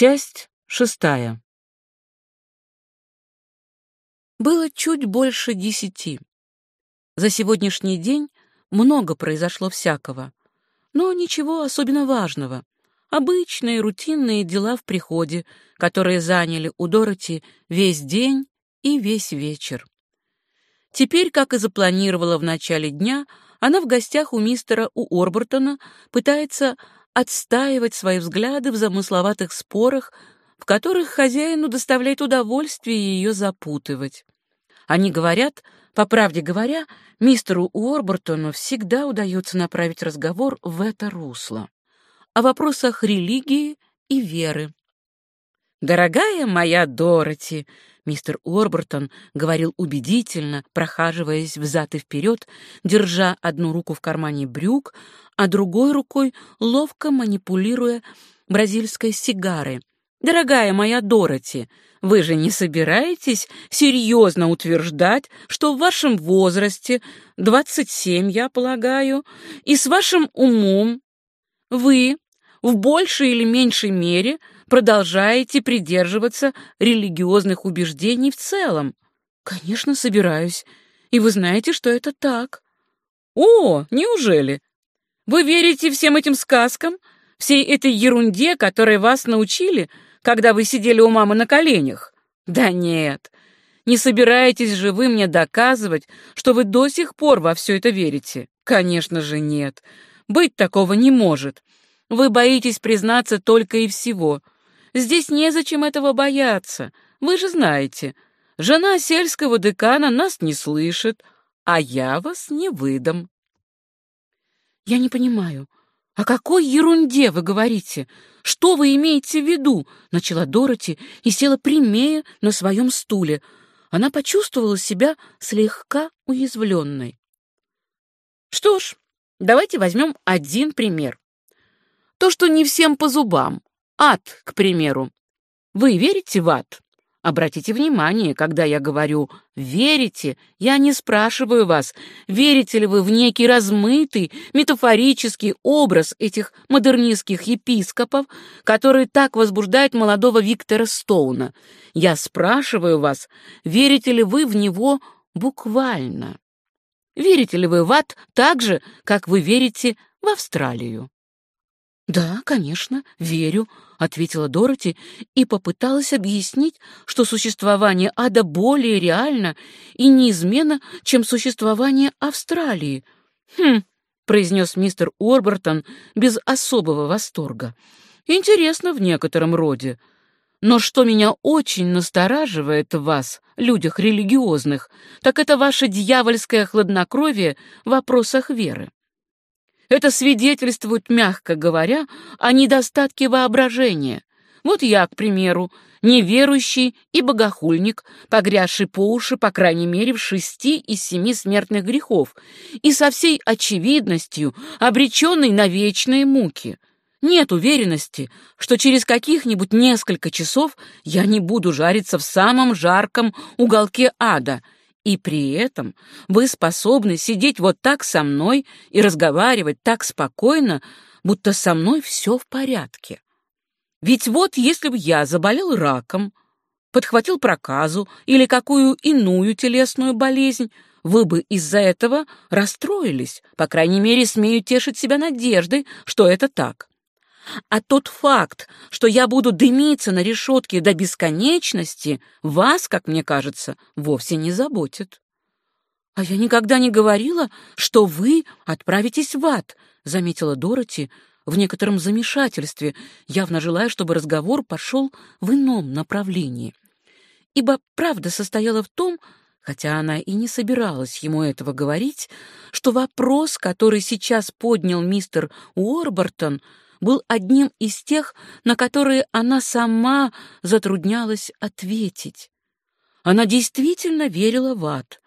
Часть шестая. Было чуть больше десяти. За сегодняшний день много произошло всякого, но ничего особенно важного. Обычные рутинные дела в приходе, которые заняли у Дороти весь день и весь вечер. Теперь, как и запланировала в начале дня, она в гостях у мистера Уорбертона пытается отстаивать свои взгляды в замысловатых спорах, в которых хозяину доставляет удовольствие ее запутывать. Они говорят, по правде говоря, мистеру Уорбертону всегда удается направить разговор в это русло. О вопросах религии и веры. «Дорогая моя Дороти», — мистер Уорбертон говорил убедительно, прохаживаясь взад и вперед, держа одну руку в кармане брюк, а другой рукой ловко манипулируя бразильской сигарой. «Дорогая моя Дороти, вы же не собираетесь серьезно утверждать, что в вашем возрасте, 27, я полагаю, и с вашим умом вы в большей или меньшей мере продолжаете придерживаться религиозных убеждений в целом? Конечно, собираюсь. И вы знаете, что это так. О, неужели? Вы верите всем этим сказкам, всей этой ерунде, которой вас научили, когда вы сидели у мамы на коленях? Да нет. Не собираетесь же вы мне доказывать, что вы до сих пор во все это верите? Конечно же нет. Быть такого не может. Вы боитесь признаться только и всего. Здесь незачем этого бояться. Вы же знаете, жена сельского декана нас не слышит, а я вас не выдам. «Я не понимаю, о какой ерунде вы говорите? Что вы имеете в виду?» — начала Дороти и села прямее на своем стуле. Она почувствовала себя слегка уязвленной. «Что ж, давайте возьмем один пример. То, что не всем по зубам. Ад, к примеру. Вы верите в ад?» Обратите внимание, когда я говорю «верите», я не спрашиваю вас, верите ли вы в некий размытый, метафорический образ этих модернистских епископов, который так возбуждает молодого Виктора Стоуна. Я спрашиваю вас, верите ли вы в него буквально? Верите ли вы в ад так же, как вы верите в Австралию? «Да, конечно, верю», — ответила Дороти и попыталась объяснить, что существование ада более реально и неизменно, чем существование Австралии. «Хм», — произнес мистер Уорбертон без особого восторга. «Интересно в некотором роде. Но что меня очень настораживает в вас, людях религиозных, так это ваше дьявольское хладнокровие в вопросах веры. Это свидетельствует, мягко говоря, о недостатке воображения. Вот я, к примеру, неверующий и богохульник, погрязший по уши, по крайней мере, в шести из семи смертных грехов, и со всей очевидностью обреченный на вечные муки. Нет уверенности, что через каких-нибудь несколько часов я не буду жариться в самом жарком уголке ада — и при этом вы способны сидеть вот так со мной и разговаривать так спокойно, будто со мной все в порядке. Ведь вот если бы я заболел раком, подхватил проказу или какую иную телесную болезнь, вы бы из-за этого расстроились, по крайней мере, смею тешить себя надеждой, что это так. А тот факт, что я буду дымиться на решетке до бесконечности, вас, как мне кажется, вовсе не заботит. А я никогда не говорила, что вы отправитесь в ад, заметила Дороти в некотором замешательстве, явно желая, чтобы разговор пошел в ином направлении. Ибо правда состояла в том, хотя она и не собиралась ему этого говорить, что вопрос, который сейчас поднял мистер Уорбертон, был одним из тех, на которые она сама затруднялась ответить. Она действительно верила в ад,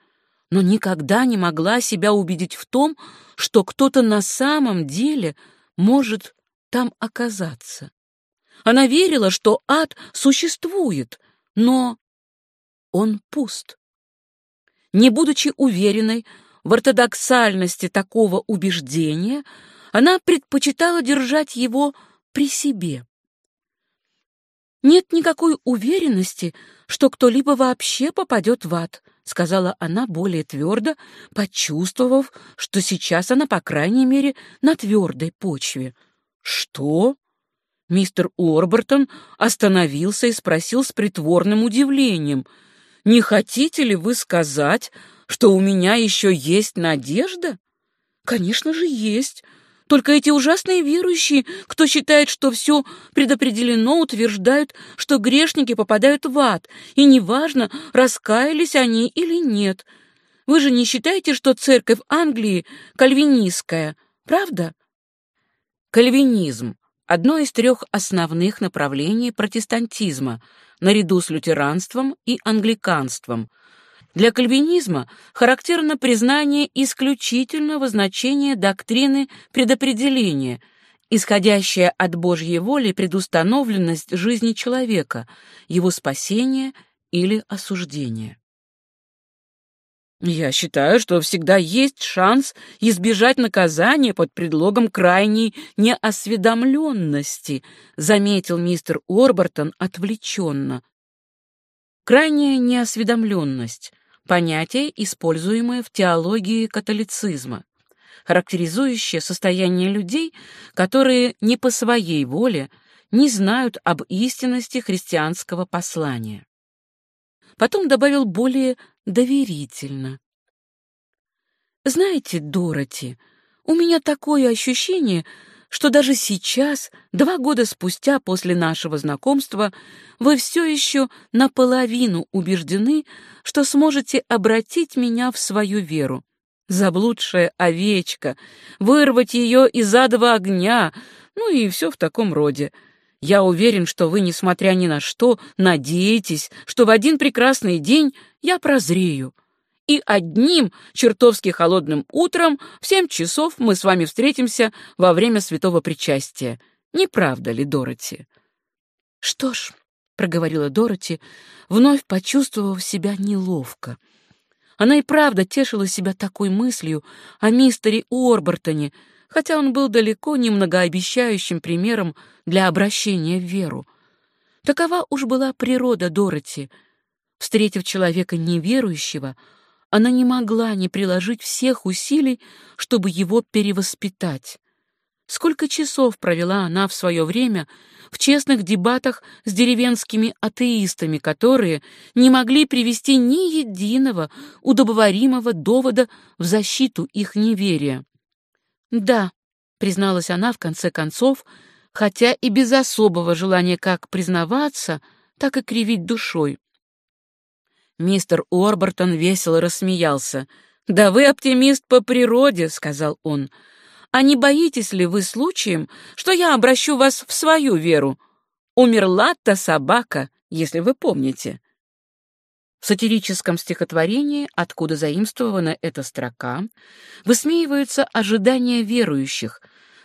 но никогда не могла себя убедить в том, что кто-то на самом деле может там оказаться. Она верила, что ад существует, но он пуст. Не будучи уверенной в ортодоксальности такого убеждения, она предпочитала держать его при себе. нет никакой уверенности, что кто-либо вообще попадет в ад, сказала она более твердо, почувствовав, что сейчас она, по крайней мере, на твердой почве. Что? Мистер Уорбертон остановился и спросил с притворным удивлением. «Не хотите ли вы сказать, что у меня еще есть надежда?» «Конечно же, есть. Только эти ужасные верующие, кто считает, что все предопределено, утверждают, что грешники попадают в ад, и неважно, раскаялись они или нет. Вы же не считаете, что церковь Англии кальвинистская, правда? Кальвинизм — одно из трех основных направлений протестантизма, наряду с лютеранством и англиканством — для кальвинизма характерно признание исключительного значения доктрины предопределения, исходящая от Божьей воли предустановленность жизни человека, его спасения или осуждения. Я считаю, что всегда есть шанс избежать наказания под предлогом крайней неосведомленности, заметил мистер Орбертон отвлеченно. Крайняя неосведомленность понятие, используемое в теологии католицизма, характеризующее состояние людей, которые не по своей воле не знают об истинности христианского послания. Потом добавил более доверительно. «Знаете, Дороти, у меня такое ощущение, что даже сейчас, два года спустя после нашего знакомства, вы все еще наполовину убеждены, что сможете обратить меня в свою веру. Заблудшая овечка, вырвать ее из адового огня, ну и все в таком роде. Я уверен, что вы, несмотря ни на что, надеетесь, что в один прекрасный день я прозрею, и одним чертовски холодным утром в семь часов мы с вами встретимся во время святого причастия. Не правда ли, Дороти? Что ж, проговорила Дороти, вновь почувствовав себя неловко. Она и правда тешила себя такой мыслью о мистере Уорбертоне, хотя он был далеко не многообещающим примером для обращения в веру. Такова уж была природа Дороти. Встретив человека неверующего, она не могла не приложить всех усилий, чтобы его перевоспитать. Сколько часов провела она в свое время в честных дебатах с деревенскими атеистами, которые не могли привести ни единого удобоваримого довода в защиту их неверия. «Да», — призналась она в конце концов, хотя и без особого желания как признаваться, так и кривить душой. Мистер Уорбертон весело рассмеялся. «Да вы оптимист по природе», — сказал он. «А не боитесь ли вы случаем, что я обращу вас в свою веру? Умерла-то собака, если вы помните». В сатирическом стихотворении, откуда заимствована эта строка, высмеиваются ожидания верующих,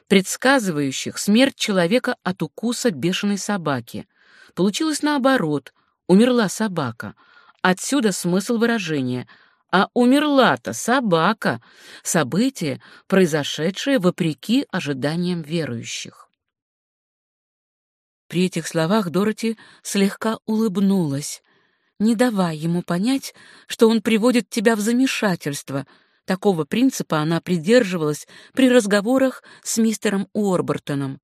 предсказывающих смерть человека от укуса бешеной собаки. Получилось наоборот, умерла собака — Отсюда смысл выражения. А умерла-то собака. Событие, произошедшее вопреки ожиданиям верующих. При этих словах Дороти слегка улыбнулась, не давая ему понять, что он приводит тебя в замешательство. Такого принципа она придерживалась при разговорах с мистером Уорбертоном.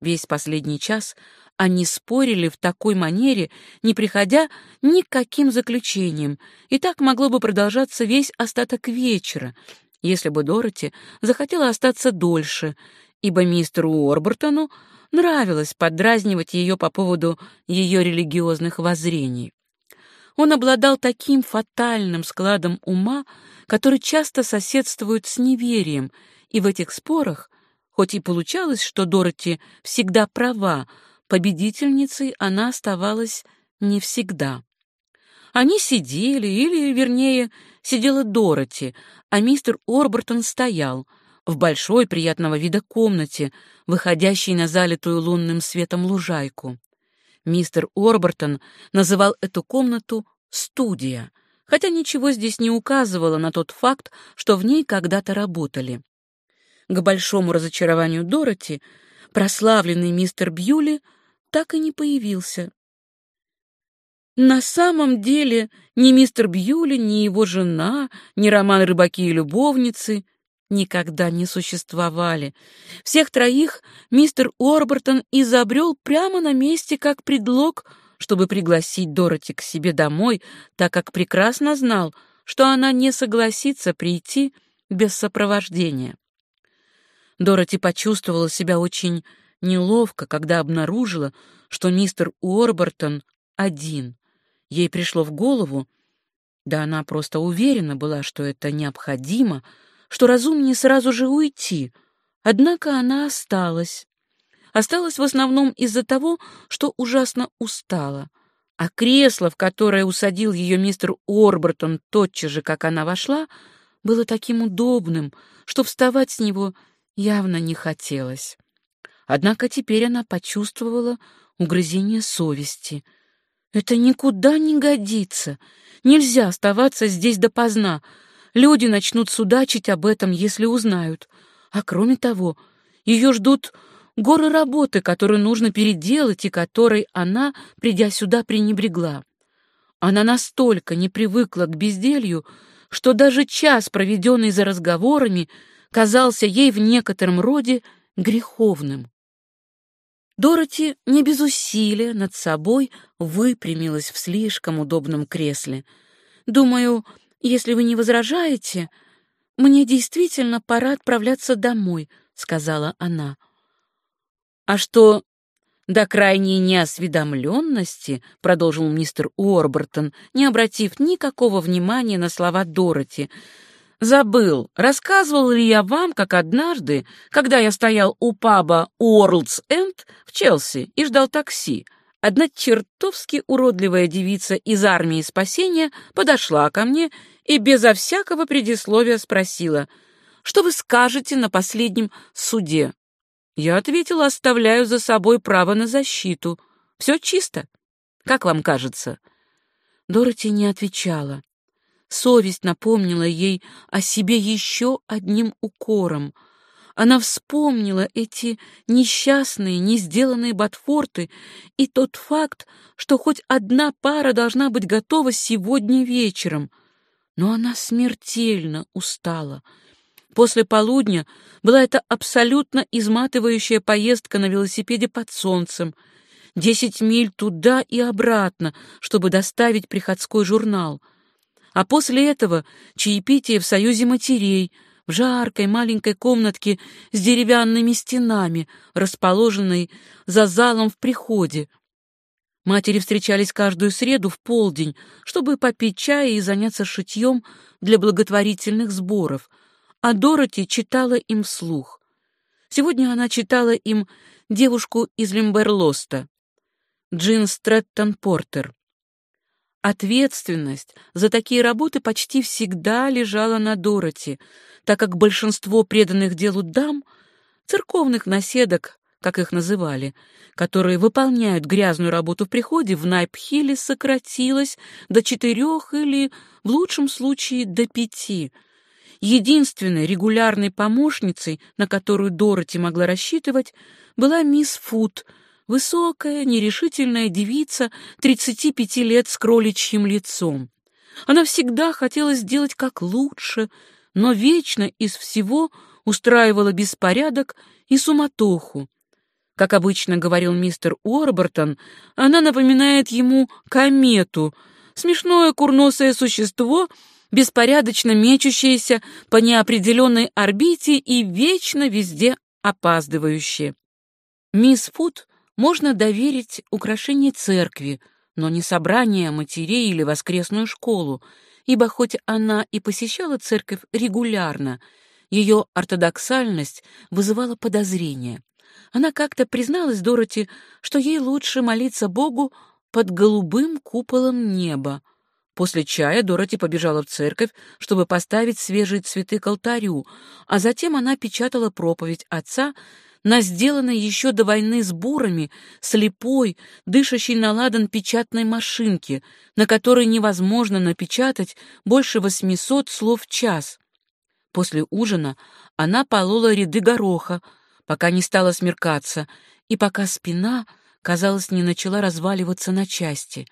Весь последний час они спорили в такой манере, не приходя ни к каким заключениям, и так могло бы продолжаться весь остаток вечера, если бы Дороти захотела остаться дольше, ибо мистеру Уорбертону нравилось подразнивать ее по поводу ее религиозных воззрений. Он обладал таким фатальным складом ума, который часто соседствует с неверием, и в этих спорах, хоть и получалось, что Дороти всегда права, победительницей она оставалась не всегда. Они сидели, или, вернее, сидела Дороти, а мистер Орбертон стоял в большой приятного вида комнате, выходящей на залитую лунным светом лужайку. Мистер Орбертон называл эту комнату «студия», хотя ничего здесь не указывало на тот факт, что в ней когда-то работали. К большому разочарованию Дороти прославленный мистер Бьюли — так и не появился. На самом деле ни мистер Бьюли, ни его жена, ни роман «Рыбаки и любовницы» никогда не существовали. Всех троих мистер Орбертон изобрел прямо на месте как предлог, чтобы пригласить Дороти к себе домой, так как прекрасно знал, что она не согласится прийти без сопровождения. Дороти почувствовала себя очень неловко, когда обнаружила, что мистер Уорбертон один. Ей пришло в голову, да она просто уверена была, что это необходимо, что разумнее сразу же уйти. Однако она осталась. Осталась в основном из-за того, что ужасно устала. А кресло, в которое усадил ее мистер Орбертон тотчас же, как она вошла, было таким удобным, что вставать с него явно не хотелось. Однако теперь она почувствовала угрызение совести. Это никуда не годится. Нельзя оставаться здесь допоздна. Люди начнут судачить об этом, если узнают. А кроме того, ее ждут горы работы, которую нужно переделать и которой она, придя сюда, пренебрегла. Она настолько не привыкла к безделью, что даже час, проведенный за разговорами, казался ей в некотором роде греховным. Дороти не без усилия над собой выпрямилась в слишком удобном кресле. «Думаю, если вы не возражаете, мне действительно пора отправляться домой», — сказала она. «А что до крайней неосведомленности, — продолжил мистер Уорбертон, не обратив никакого внимания на слова Дороти, — Забыл, рассказывал ли я вам, как однажды, когда я стоял у паба Уорлдс Энд в Челси и ждал такси, одна чертовски уродливая девица из армии спасения подошла ко мне и безо всякого предисловия спросила, «Что вы скажете на последнем суде?» Я ответила, оставляю за собой право на защиту. Все чисто. Как вам кажется? Дороти не отвечала. Совесть напомнила ей о себе еще одним укором. Она вспомнила эти несчастные, не сделанные ботфорты и тот факт, что хоть одна пара должна быть готова сегодня вечером. Но она смертельно устала. После полудня была эта абсолютно изматывающая поездка на велосипеде под солнцем, десять миль туда и обратно, чтобы доставить приходской журнал — а после этого чаепитие в союзе матерей, в жаркой маленькой комнатке с деревянными стенами, расположенной за залом в приходе. Матери встречались каждую среду в полдень, чтобы попить чая и заняться шитьем для благотворительных сборов, а Дороти читала им вслух. Сегодня она читала им девушку из Лимберлоста, Джин Стрэттон Портер. Ответственность за такие работы почти всегда лежала на Дороти, так как большинство преданных делу дам, церковных наседок, как их называли, которые выполняют грязную работу в приходе, в Найпхилле сократилось до четырех или, в лучшем случае, до пяти. Единственной регулярной помощницей, на которую Дороти могла рассчитывать, была мисс Фуд — Высокая, нерешительная девица, 35 лет с кроличьим лицом. Она всегда хотела сделать как лучше, но вечно из всего устраивала беспорядок и суматоху. Как обычно говорил мистер Уорбертон, она напоминает ему комету, смешное курносое существо, беспорядочно мечущееся по неопределенной орбите и вечно везде опаздывающее. Мисс Фуд можно доверить украшение церкви, но не собрание матерей или воскресную школу, ибо хоть она и посещала церковь регулярно, ее ортодоксальность вызывала подозрения. Она как-то призналась Дороти, что ей лучше молиться Богу под голубым куполом неба. После чая Дороти побежала в церковь, чтобы поставить свежие цветы к алтарю, а затем она печатала проповедь отца, на сделанной еще до войны с бурами, слепой, дышащей на ладан печатной машинке, на которой невозможно напечатать больше восьмисот слов в час. После ужина она полола ряды гороха, пока не стала смеркаться, и пока спина, казалось, не начала разваливаться на части.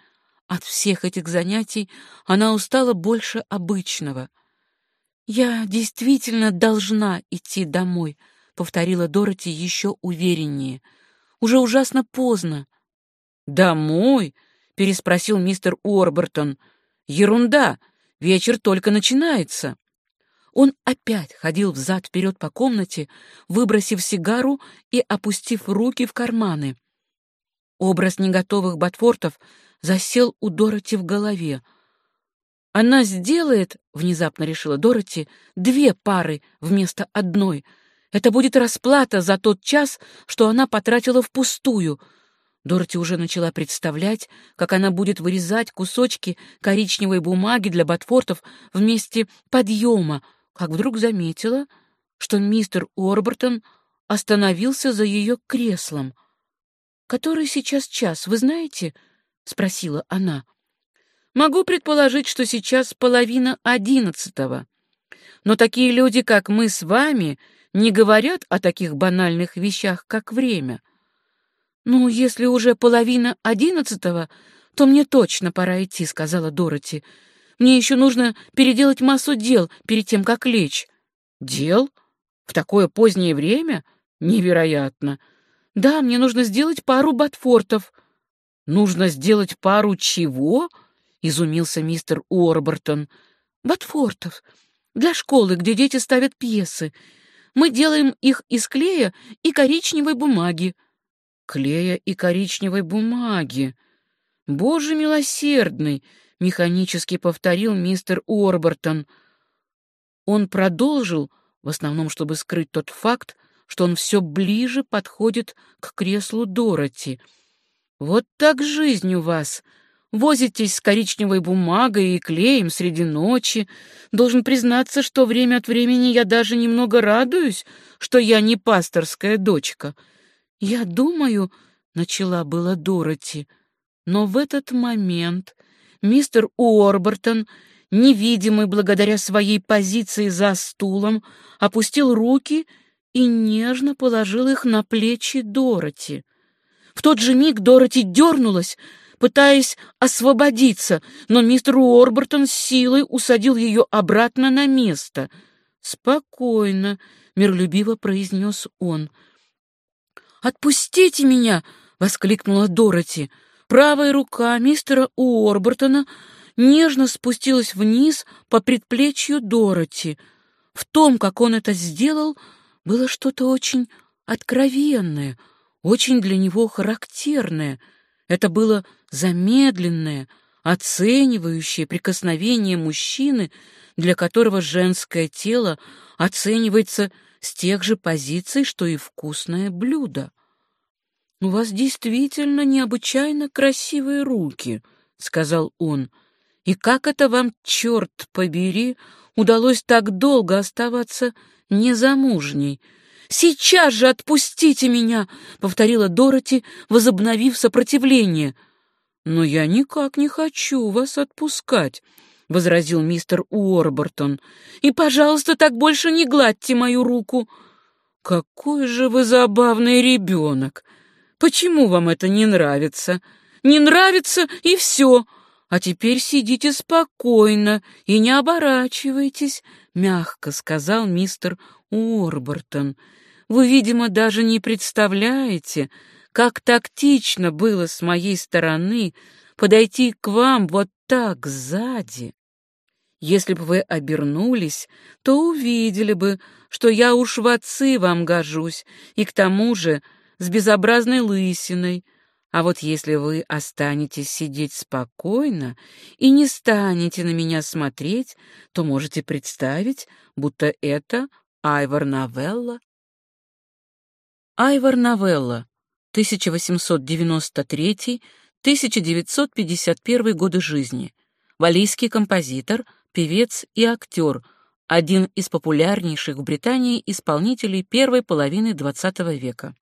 От всех этих занятий она устала больше обычного. «Я действительно должна идти домой», — повторила Дороти еще увереннее. «Уже ужасно поздно». «Домой?» — переспросил мистер Уорбертон. «Ерунда! Вечер только начинается». Он опять ходил взад-вперед по комнате, выбросив сигару и опустив руки в карманы. Образ неготовых ботфортов засел у Дороти в голове. «Она сделает, — внезапно решила Дороти, — две пары вместо одной. Это будет расплата за тот час, что она потратила впустую». Дороти уже начала представлять, как она будет вырезать кусочки коричневой бумаги для ботфортов вместе подъема, как вдруг заметила, что мистер Орбертон остановился за ее креслом. «Который сейчас час, вы знаете?» — спросила она. «Могу предположить, что сейчас половина одиннадцатого. Но такие люди, как мы с вами, не говорят о таких банальных вещах, как время. Ну, если уже половина одиннадцатого, то мне точно пора идти», — сказала Дороти. Мне еще нужно переделать массу дел перед тем, как лечь. Дел? В такое позднее время? Невероятно. Да, мне нужно сделать пару ботфортов. Нужно сделать пару чего? Изумился мистер Уорбертон. Ботфортов. Для школы, где дети ставят пьесы. Мы делаем их из клея и коричневой бумаги. Клея и коричневой бумаги. Боже милосердный! — механически повторил мистер Уорбертон. Он продолжил, в основном чтобы скрыть тот факт, что он все ближе подходит к креслу Дороти. «Вот так жизнь у вас!» Возитесь с коричневой бумагой и клеем среди ночи. Должен признаться, что время от времени я даже немного радуюсь, что я не пасторская дочка. Я думаю, — начала была Дороти, но в этот момент мистер Уорбертон, невидимый благодаря своей позиции за стулом, опустил руки и нежно положил их на плечи Дороти. В тот же миг Дороти дернулась, пытаясь освободиться, но мистер Уорбертон с силой усадил ее обратно на место. «Спокойно», — миролюбиво произнес он. «Отпустите меня!» — воскликнула Дороти. Правая рука мистера Уорбертона нежно спустилась вниз по предплечью Дороти. В том, как он это сделал, было что-то очень откровенное, очень для него характерное. Это было замедленное, оценивающее прикосновение мужчины, для которого женское тело оценивается с тех же позиций, что и вкусное блюдо. «У вас действительно необычайно красивые руки», — сказал он. «И как это вам, черт побери, удалось так долго оставаться незамужней?» «Сейчас же отпустите меня!» — повторила Дороти, возобновив сопротивление. «Но я никак не хочу вас отпускать», — возразил мистер Уорбертон. «И, пожалуйста, так больше не гладьте мою руку». «Какой же вы забавный ребенок!» Почему вам это не нравится? Не нравится, и все. А теперь сидите спокойно и не оборачивайтесь, — мягко сказал мистер Уорбертон. Вы, видимо, даже не представляете, как тактично было с моей стороны подойти к вам вот так сзади. Если бы вы обернулись, то увидели бы, что я уж в отцы вам гожусь, и к тому же с безобразной лысиной. А вот если вы останетесь сидеть спокойно и не станете на меня смотреть, то можете представить, будто это Айвар Новелла. Айвар Новелла, 1893-1951 годы жизни, валийский композитор, певец и актер, один из популярнейших в Британии исполнителей первой половины XX века.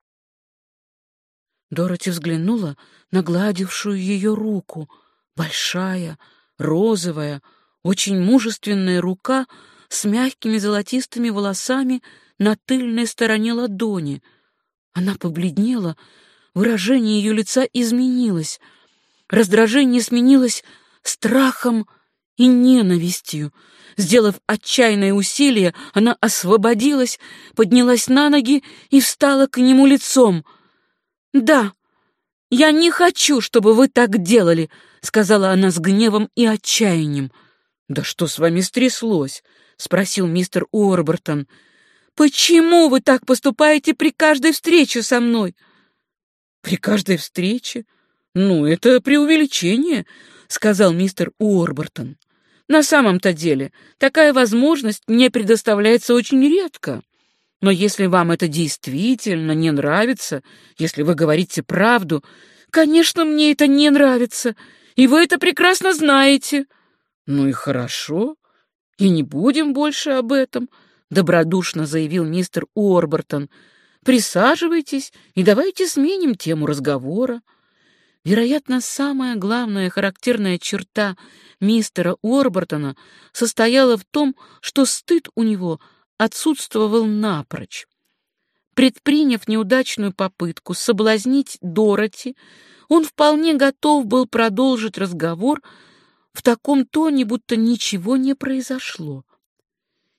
Дороти взглянула на гладившую ее руку. Большая, розовая, очень мужественная рука с мягкими золотистыми волосами на тыльной стороне ладони. Она побледнела, выражение ее лица изменилось. Раздражение сменилось страхом и ненавистью. Сделав отчаянное усилие, она освободилась, поднялась на ноги и встала к нему лицом. «Да, я не хочу, чтобы вы так делали», — сказала она с гневом и отчаянием. «Да что с вами стряслось?» — спросил мистер Уорбертон. «Почему вы так поступаете при каждой встрече со мной?» «При каждой встрече? Ну, это преувеличение», — сказал мистер Уорбертон. На самом-то деле, такая возможность мне предоставляется очень редко. Но если вам это действительно не нравится, если вы говорите правду, конечно, мне это не нравится, и вы это прекрасно знаете. Ну и хорошо, и не будем больше об этом, добродушно заявил мистер Уорбертон. Присаживайтесь и давайте сменим тему разговора. Вероятно, самая главная характерная черта мистера Уорбертона состояла в том, что стыд у него отсутствовал напрочь. Предприняв неудачную попытку соблазнить Дороти, он вполне готов был продолжить разговор в таком тоне, будто ничего не произошло.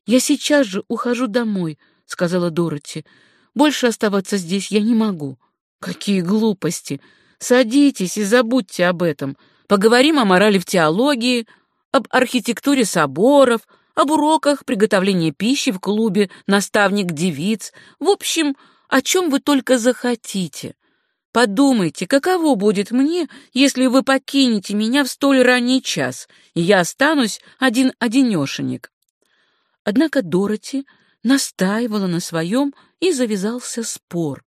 «Я сейчас же ухожу домой», — сказала Дороти. «Больше оставаться здесь я не могу». «Какие глупости!» Садитесь и забудьте об этом. Поговорим о морали в теологии, об архитектуре соборов, об уроках приготовления пищи в клубе «Наставник девиц». В общем, о чем вы только захотите. Подумайте, каково будет мне, если вы покинете меня в столь ранний час, и я останусь один-одинешенек. Однако Дороти настаивала на своем, и завязался спор.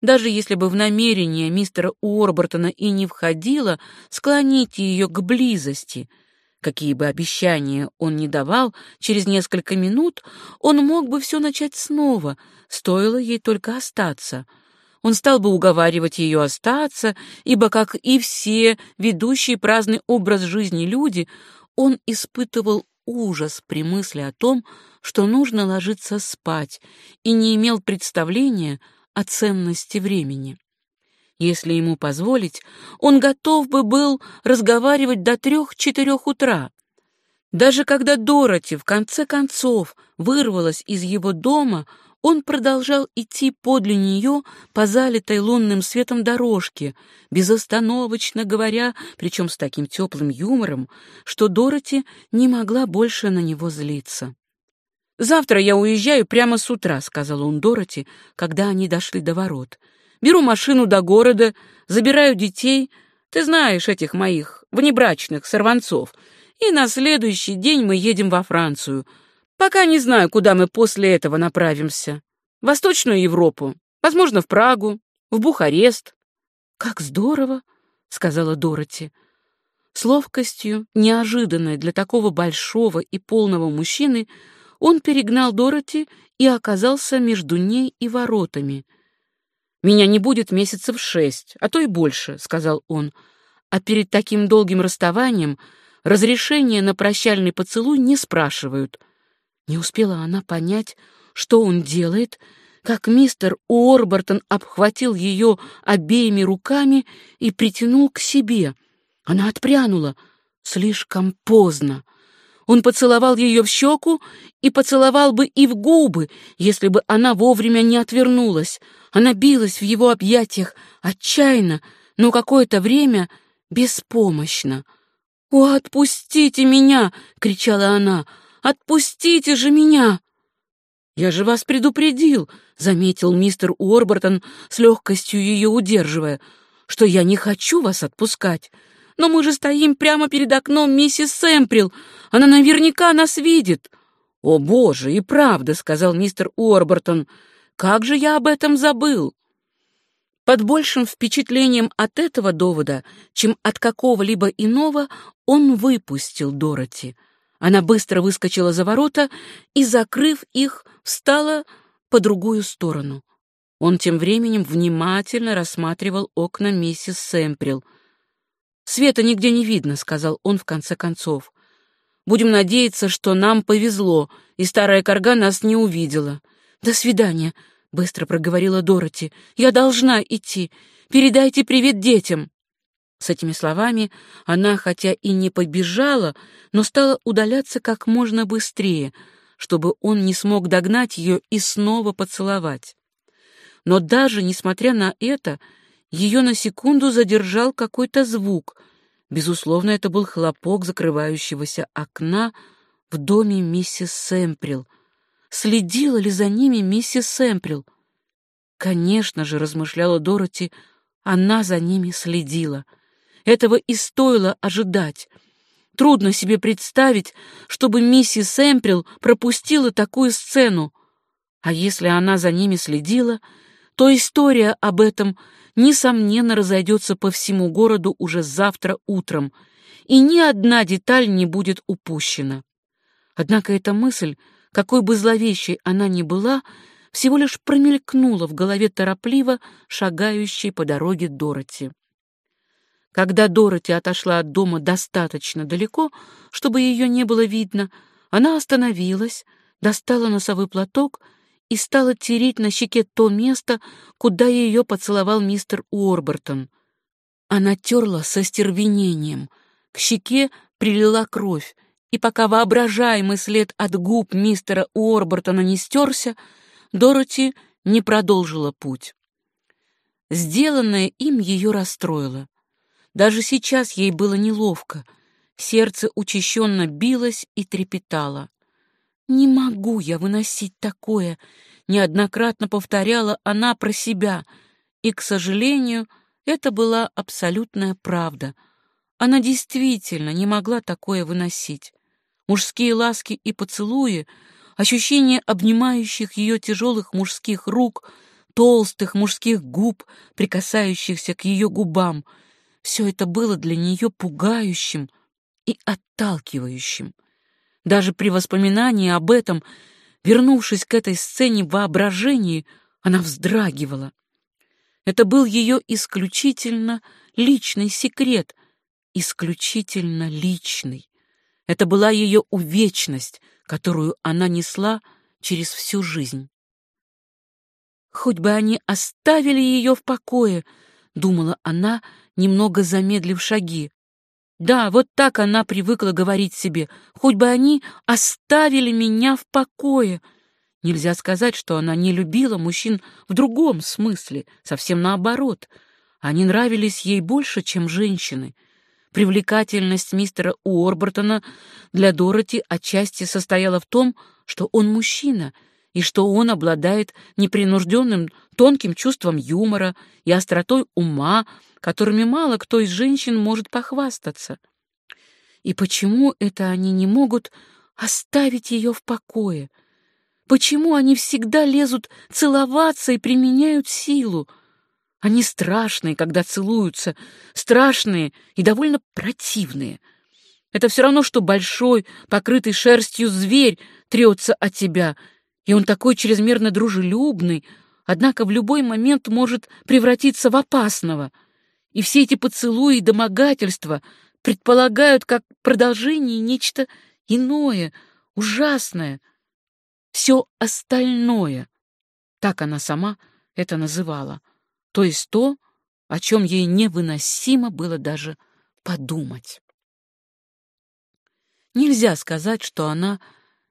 Даже если бы в намерение мистера Уорбертона и не входило склонить ее к близости, какие бы обещания он ни давал, через несколько минут он мог бы все начать снова, стоило ей только остаться. Он стал бы уговаривать ее остаться, ибо, как и все ведущие праздный образ жизни люди, он испытывал ужас при мысли о том, что нужно ложиться спать, и не имел представления, о ценности времени. Если ему позволить, он готов бы был разговаривать до трех-четырех утра. Даже когда Дороти в конце концов вырвалась из его дома, он продолжал идти подле нее по залитой лунным светом дорожке, безостановочно говоря, причем с таким теплым юмором, что Дороти не могла больше на него злиться. «Завтра я уезжаю прямо с утра», — сказал он Дороти, когда они дошли до ворот. «Беру машину до города, забираю детей, ты знаешь этих моих внебрачных сорванцов, и на следующий день мы едем во Францию. Пока не знаю, куда мы после этого направимся. В Восточную Европу, возможно, в Прагу, в Бухарест». «Как здорово!» — сказала Дороти. С ловкостью, неожиданной для такого большого и полного мужчины, — он перегнал Дороти и оказался между ней и воротами. «Меня не будет месяцев шесть, а то и больше», — сказал он. «А перед таким долгим расставанием разрешения на прощальный поцелуй не спрашивают». Не успела она понять, что он делает, как мистер Уорбертон обхватил ее обеими руками и притянул к себе. Она отпрянула. Слишком поздно. Он поцеловал ее в щеку и поцеловал бы и в губы, если бы она вовремя не отвернулась. Она билась в его объятиях отчаянно, но какое-то время беспомощно. «О, отпустите меня!» — кричала она. «Отпустите же меня!» «Я же вас предупредил», — заметил мистер Уорбертон с легкостью ее удерживая, «что я не хочу вас отпускать. Но мы же стоим прямо перед окном миссис Сэмприл. Она наверняка нас видит. О, боже, и правда, сказал мистер Уорбертон. Как же я об этом забыл? Под большим впечатлением от этого довода, чем от какого-либо иного, он выпустил Дороти. Она быстро выскочила за ворота и, закрыв их, встала по другую сторону. Он тем временем внимательно рассматривал окна миссис Сэмприл — «Света нигде не видно», — сказал он в конце концов. «Будем надеяться, что нам повезло, и старая корга нас не увидела». «До свидания», — быстро проговорила Дороти. «Я должна идти. Передайте привет детям». С этими словами она, хотя и не побежала, но стала удаляться как можно быстрее, чтобы он не смог догнать ее и снова поцеловать. Но даже несмотря на это, ее на секунду задержал какой-то звук. Безусловно, это был хлопок закрывающегося окна в доме миссис Сэмприл. Следила ли за ними миссис Сэмприл? Конечно же, размышляла Дороти, она за ними следила — этого и стоило ожидать. Трудно себе представить, чтобы миссис Эмприл пропустила такую сцену. А если она за ними следила, то история об этом, несомненно, разойдется по всему городу уже завтра утром, и ни одна деталь не будет упущена. Однако эта мысль, какой бы зловещей она ни была, всего лишь промелькнула в голове торопливо шагающей по дороге Дороти. Когда Дороти отошла от дома достаточно далеко, чтобы ее не было видно, она остановилась, достала носовой платок и стала тереть на щеке то место, куда ее поцеловал мистер Уорбертон. Она терла со стервенением. К щеке прилила кровь, и пока воображаемый след от губ мистера Уорбертона не стерся, Дороти не продолжила путь. Сделанное им ее расстроило. Даже сейчас ей было неловко. Сердце учащенно билось и трепетало. «Не могу я выносить такое», — неоднократно повторяла она про себя. И, к сожалению, это была абсолютная правда. Она действительно не могла такое выносить. Мужские ласки и поцелуи, ощущение обнимающих ее тяжелых мужских рук, толстых мужских губ, прикасающихся к ее губам — все это было для нее пугающим и отталкивающим. Даже при воспоминании об этом, вернувшись к этой сцене в воображении, она вздрагивала. Это был ее исключительно личный секрет, исключительно личный. Это была ее увечность, которую она несла через всю жизнь. Хоть бы они оставили ее в покое, — думала она, немного замедлив шаги. Да, вот так она привыкла говорить себе, хоть бы они оставили меня в покое. Нельзя сказать, что она не любила мужчин в другом смысле, совсем наоборот. Они нравились ей больше, чем женщины. Привлекательность мистера Уорбертона для Дороти отчасти состояла в том, что он мужчина — и что он обладает непринужденным тонким чувством юмора и остротой ума, которыми мало кто из женщин может похвастаться. И почему это они не могут оставить ее в покое? Почему они всегда лезут целоваться и применяют силу? Они страшные, когда целуются, страшные и довольно противные. Это все равно, что большой, покрытый шерстью зверь трется от тебя — и он такой чрезмерно дружелюбный, однако в любой момент может превратиться в опасного. И все эти поцелуи и домогательства предполагают как продолжение нечто иное, ужасное, все остальное. Так она сама это называла. То есть то, о чем ей невыносимо было даже подумать. Нельзя сказать, что она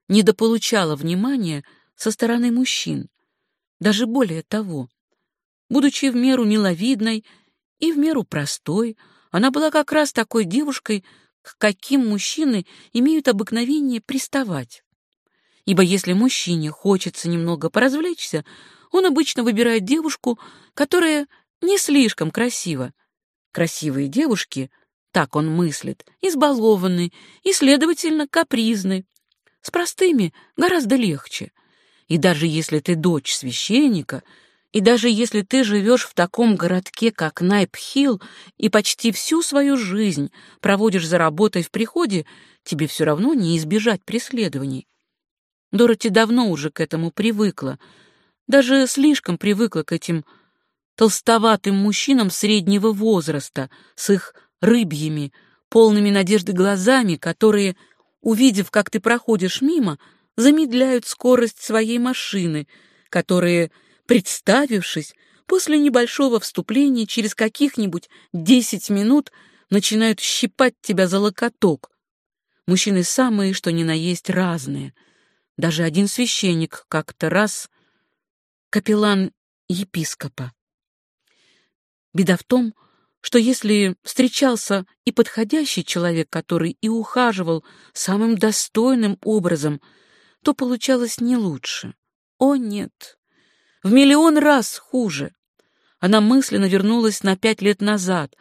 недополучала внимания со стороны мужчин. Даже более того, будучи в меру миловидной и в меру простой, она была как раз такой девушкой, к каким мужчины имеют обыкновение приставать. Ибо если мужчине хочется немного поразвлечься, он обычно выбирает девушку, которая не слишком красива. Красивые девушки, так он мыслит, избалованы и, следовательно, капризны. С простыми гораздо легче. И даже если ты дочь священника, и даже если ты живешь в таком городке, как Найп-Хилл, и почти всю свою жизнь проводишь за работой в приходе, тебе все равно не избежать преследований. Дороти давно уже к этому привыкла, даже слишком привыкла к этим толстоватым мужчинам среднего возраста с их рыбьими, полными надежды глазами, которые, увидев, как ты проходишь мимо, замедляют скорость своей машины, которые, представившись, после небольшого вступления через каких-нибудь десять минут начинают щипать тебя за локоток. Мужчины самые, что ни на есть, разные. Даже один священник как-то раз капеллан епископа. Беда в том, что если встречался и подходящий человек, который и ухаживал самым достойным образом, то получалось не лучше. О, нет! В миллион раз хуже! Она мысленно вернулась на пять лет назад,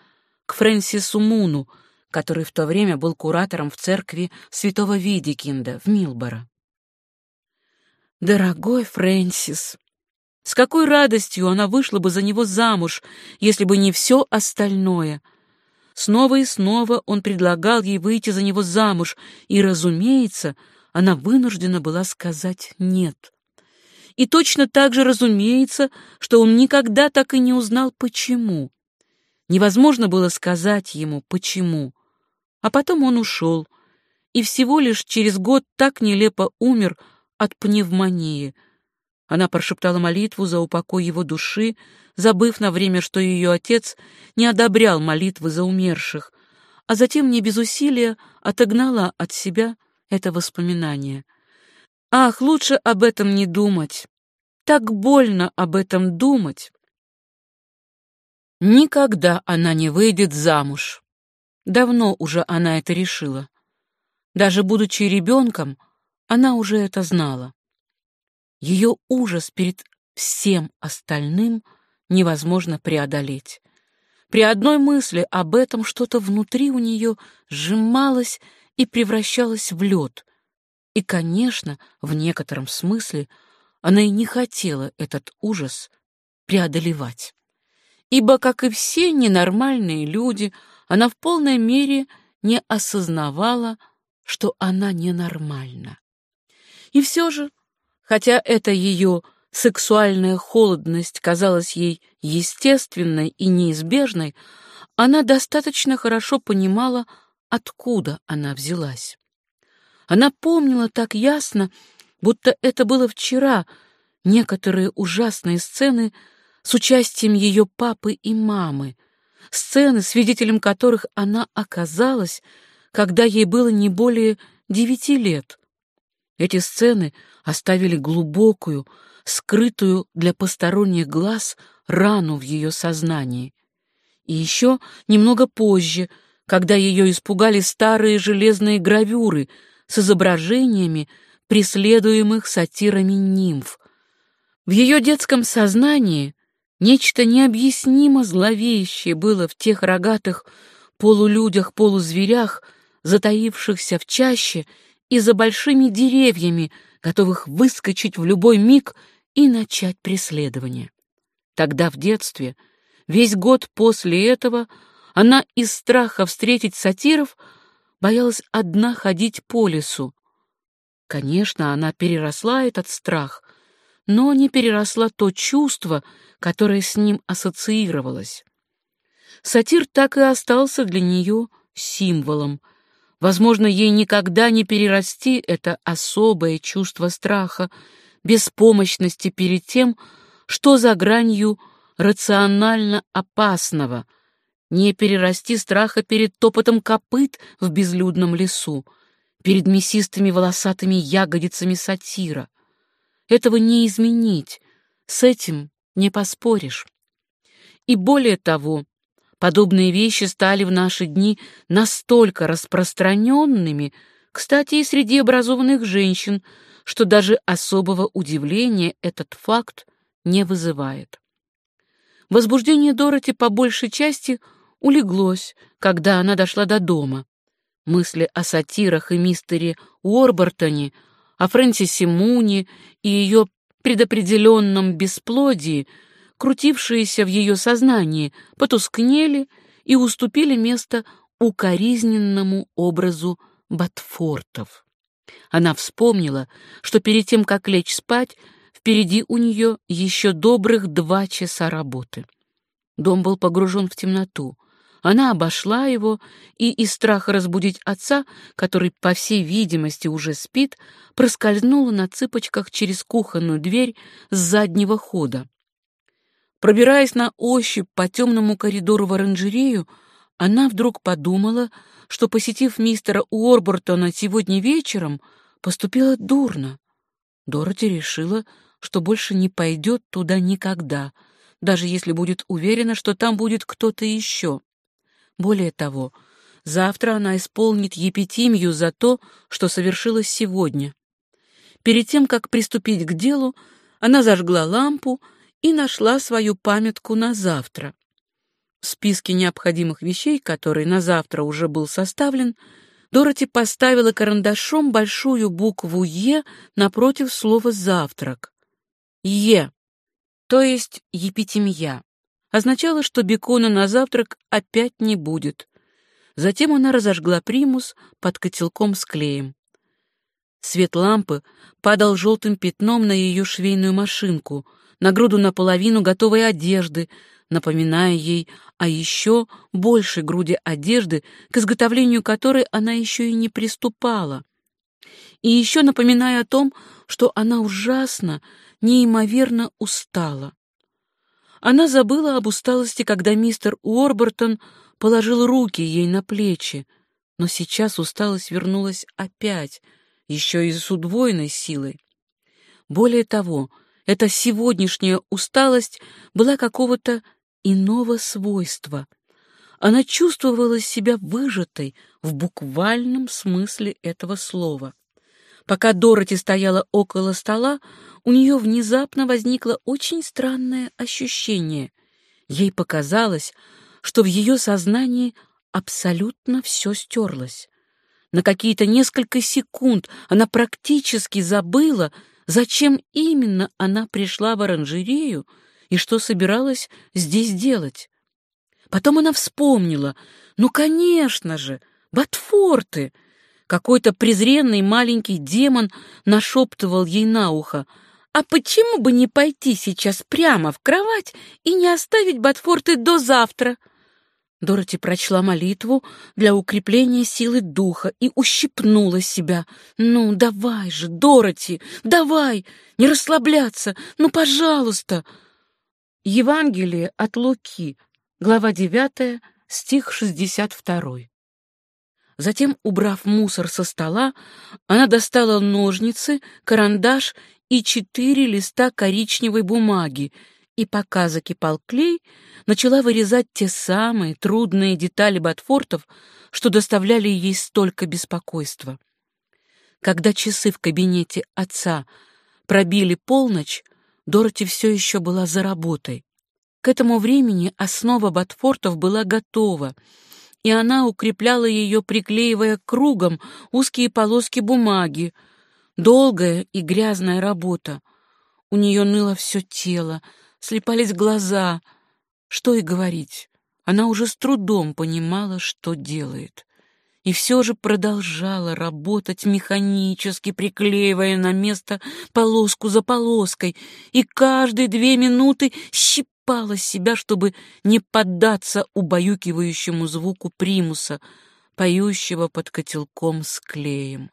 к Фрэнсису Муну, который в то время был куратором в церкви святого Видикинда в Милборо. Дорогой Фрэнсис, с какой радостью она вышла бы за него замуж, если бы не все остальное. Снова и снова он предлагал ей выйти за него замуж, и, разумеется, она вынуждена была сказать «нет». И точно так же разумеется, что он никогда так и не узнал, почему. Невозможно было сказать ему, почему. А потом он ушел, и всего лишь через год так нелепо умер от пневмонии — она прошептала молитву за упокой его души, забыв на время, что ее отец не одобрял молитвы за умерших, а затем не без усилия отогнала от себя это воспоминание. Ах, лучше об этом не думать. Так больно об этом думать. Никогда она не выйдет замуж. Давно уже она это решила. Даже будучи ребенком, она уже это знала. Ее ужас перед всем остальным невозможно преодолеть. При одной мысли об этом что-то внутри у нее сжималось и превращалось в лед. И, конечно, в некотором смысле она и не хотела этот ужас преодолевать. Ибо, как и все ненормальные люди, она в полной мере не осознавала, что она ненормальна. И все же Хотя эта ее сексуальная холодность казалась ей естественной и неизбежной, она достаточно хорошо понимала, откуда она взялась. Она помнила так ясно, будто это было вчера, некоторые ужасные сцены с участием ее папы и мамы, сцены, свидетелем которых она оказалась, когда ей было не более девяти лет. Эти сцены оставили глубокую, скрытую для посторонних глаз рану в ее сознании. И еще немного позже, когда ее испугали старые железные гравюры с изображениями преследуемых сатирами нимф. В ее детском сознании нечто необъяснимо зловещее было в тех рогатых полулюдях-полузверях, затаившихся в чаще и за большими деревьями, готовых выскочить в любой миг и начать преследование. Тогда в детстве, весь год после этого, она из страха встретить сатиров боялась одна ходить по лесу. Конечно, она переросла этот страх, но не переросла то чувство, которое с ним ассоциировалось. Сатир так и остался для нее символом — Возможно, ей никогда не перерасти это особое чувство страха, беспомощности перед тем, что за гранью рационально опасного, не перерасти страха перед топотом копыт в безлюдном лесу, перед мясистыми волосатыми ягодицами сатира. Этого не изменить, с этим не поспоришь. И более того, Подобные вещи стали в наши дни настолько распространенными, кстати, и среди образованных женщин, что даже особого удивления этот факт не вызывает. Возбуждение Дороти по большей части улеглось, когда она дошла до дома. Мысли о сатирах и мистере Уорбортоне, о Фрэнсисе Муни и ее предопределенном бесплодии — крутившиеся в ее сознании, потускнели и уступили место укоризненному образу Батфортов. Она вспомнила, что перед тем, как лечь спать, впереди у нее еще добрых два часа работы. Дом был погружен в темноту. Она обошла его и из страха разбудить отца, который, по всей видимости, уже спит, проскользнула на цыпочках через кухонную дверь с заднего хода. Пробираясь на ощупь по темному коридору в оранжерею, она вдруг подумала, что, посетив мистера Уорбортона сегодня вечером, поступила дурно. Дороти решила, что больше не пойдет туда никогда, даже если будет уверена, что там будет кто-то еще. Более того, завтра она исполнит епитимию за то, что совершилось сегодня. Перед тем, как приступить к делу, она зажгла лампу и нашла свою памятку на завтра. В списке необходимых вещей, который на завтра уже был составлен, Дороти поставила карандашом большую букву «Е» напротив слова «завтрак». «Е», то есть епитемия, означало, что бекона на завтрак опять не будет. Затем она разожгла примус под котелком с клеем. Свет лампы падал желтым пятном на ее швейную машинку, на груду наполовину готовой одежды, напоминая ей о еще большей груди одежды, к изготовлению которой она еще и не приступала. И еще напоминая о том, что она ужасно, неимоверно устала. Она забыла об усталости, когда мистер Уорбертон положил руки ей на плечи, но сейчас усталость вернулась опять, еще и с удвоенной силой. Более того, эта сегодняшняя усталость была какого-то иного свойства. Она чувствовала себя выжатой в буквальном смысле этого слова. Пока Дороти стояла около стола, у нее внезапно возникло очень странное ощущение. Ей показалось, что в ее сознании абсолютно все стерлось. На какие-то несколько секунд она практически забыла, зачем именно она пришла в оранжерею и что собиралась здесь делать. Потом она вспомнила, ну, конечно же, Батфорты! Какой-то презренный маленький демон нашептывал ей на ухо, а почему бы не пойти сейчас прямо в кровать и не оставить Батфорты до завтра? Дороти прочла молитву для укрепления силы духа и ущипнула себя. «Ну, давай же, Дороти, давай! Не расслабляться! Ну, пожалуйста!» Евангелие от Луки, глава 9, стих 62. Затем, убрав мусор со стола, она достала ножницы, карандаш и четыре листа коричневой бумаги, и, пока закипал клей, начала вырезать те самые трудные детали Батфортов, что доставляли ей столько беспокойства. Когда часы в кабинете отца пробили полночь, Дороти все еще была за работой. К этому времени основа Батфортов была готова, и она укрепляла ее, приклеивая кругом узкие полоски бумаги. Долгая и грязная работа. У нее ныло все тело, слепались глаза. Что и говорить, она уже с трудом понимала, что делает и все же продолжала работать механически, приклеивая на место полоску за полоской, и каждые две минуты щипала себя, чтобы не поддаться убаюкивающему звуку примуса, поющего под котелком с клеем.